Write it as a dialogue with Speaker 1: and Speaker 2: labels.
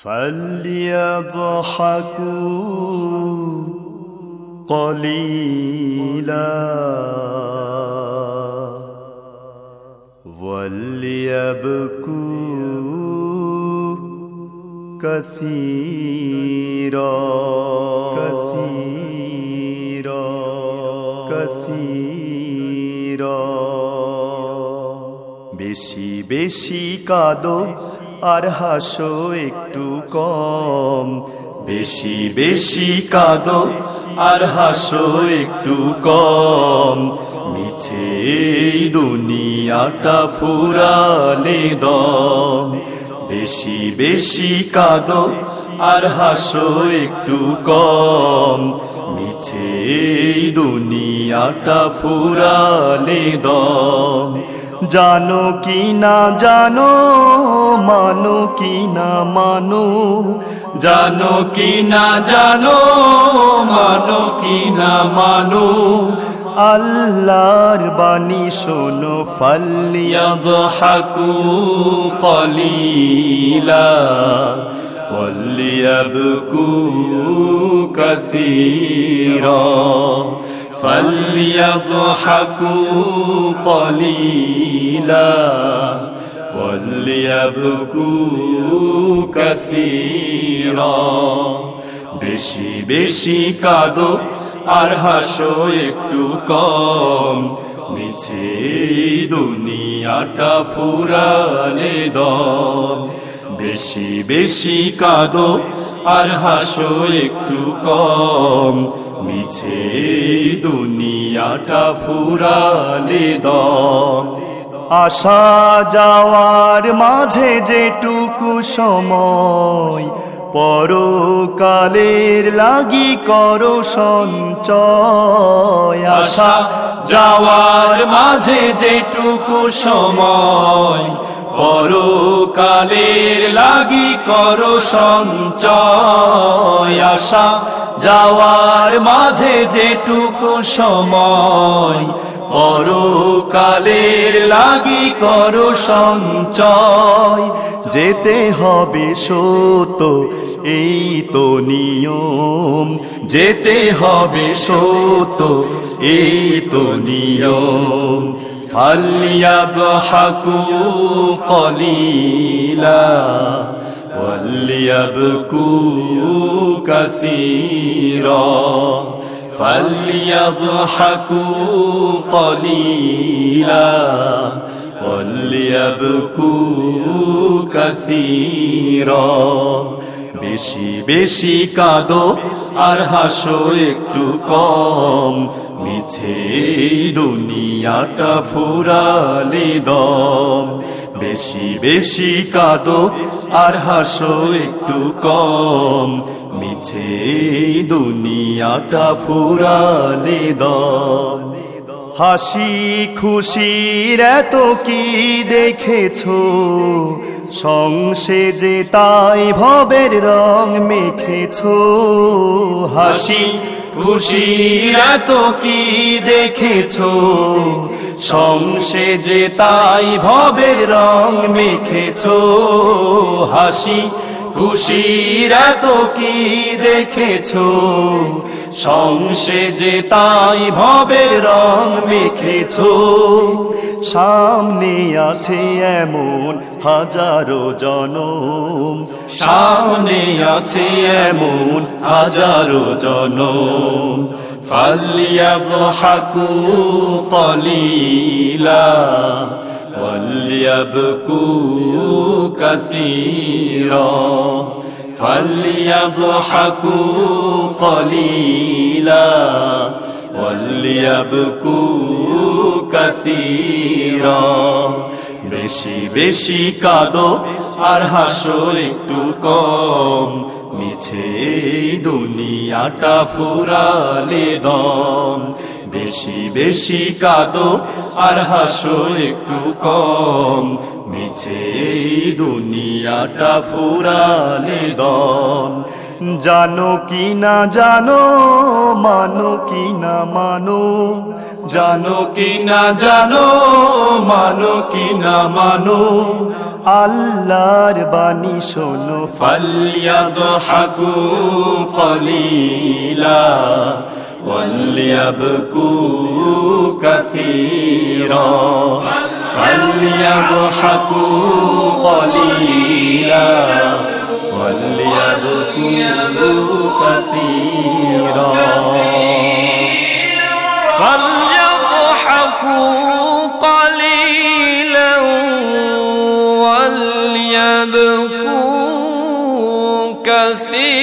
Speaker 1: فليضحكوا قليلا وليبكوا كثيرا كثيرا كثيرا বেশি বেশি কাদো আর হাসো একটু কম। বেশি বেশি কাঁদো আর হাসো একটু কম। মিছে দুনিয়াটা ফুরালে দম। বেশি বেশি কাঁদো আর হাসো একটু কম। মিছে দুনিয়াটা ফুরালে দম। জানো কি না জানো, মানো কি না মানো। জানো কি না জানো, মানো কি না মানো। আল্লাহর বাণী শোনো, ফালিয়াদহাকু কলিলা। وليبكوا كثيرا فليضحكوا قليلا وليبكوا كثيرا বেশি বেশি কাদো আর হাসো একটু কম মিছে দুনিয়াটা ফুরালে দম বেশি বেশি কাদো, আর হাসো একটু কম। মিছে দুনিয়াটা ফুরালে দম। আসা যাওয়ার মাঝে যেটুকু সময়, পরকালের লাগি করো সঞ্চয়। আসা যাওয়ার মাঝে যেটুকু সময় পরকালের লাগি করো সঞ্চয় যাওয়ার মাঝে যেটুকু সময়। পরকালের লাগি করো সঞ্চয়, যেতে হবে সত এই তো নিয়ম। যেতে হবে সত এই তো নিয়ম। فليضحكوا قليلا وليبكوا كثيرا فليضحكوا قليلا وليبكوا كثيرا বেশি বেশি কাদো আর হাসো একটু কম। মিছে দুনিয়াটা ফুরালে দম। বেশি বেশি কাদো আর হাসো একটু কম। মিছে দুনিয়াটা ফুরালে দম। হাসি খুশির এত কি দেখেছ? সংসে যে তাই ভবের রং মেখেছ, হাসি খুশিরা তো কি দেখেছ। সংসে যে তাই ভবের রং মেখেছ, হাসি খুশির এত কি দেখেছো সংসে যে তাই ভবের রং মেখেছো সামনে আছে এমন হাজারো জনম সামনে আছে এমন হাজারো জনম فليضحكوا قليلا وليبكوا كثيرا فليضحكوا قليلا وليبكوا كثيرا বেশি বেশি কাদো আর হাসো একটু কম মিছে দুনিয়াটা ফুরালে দম বেশি বেশি কাদো আর হাসো একটু কম। মিছে এই দুনিয়াটা ফুরালে দম। জানো কি না জানো, মানো কি না মানো। জানো কি না জানো, মানো কি না মানো। আল্লাহর বাণী শোনো ফালিয়াদহাকু কলিলা। وليبكوا كثيرا. فليضحكوا قليلا. وليبكوا كثيرا.
Speaker 2: فليضحكوا قليلا. وليبكوا كثيرا.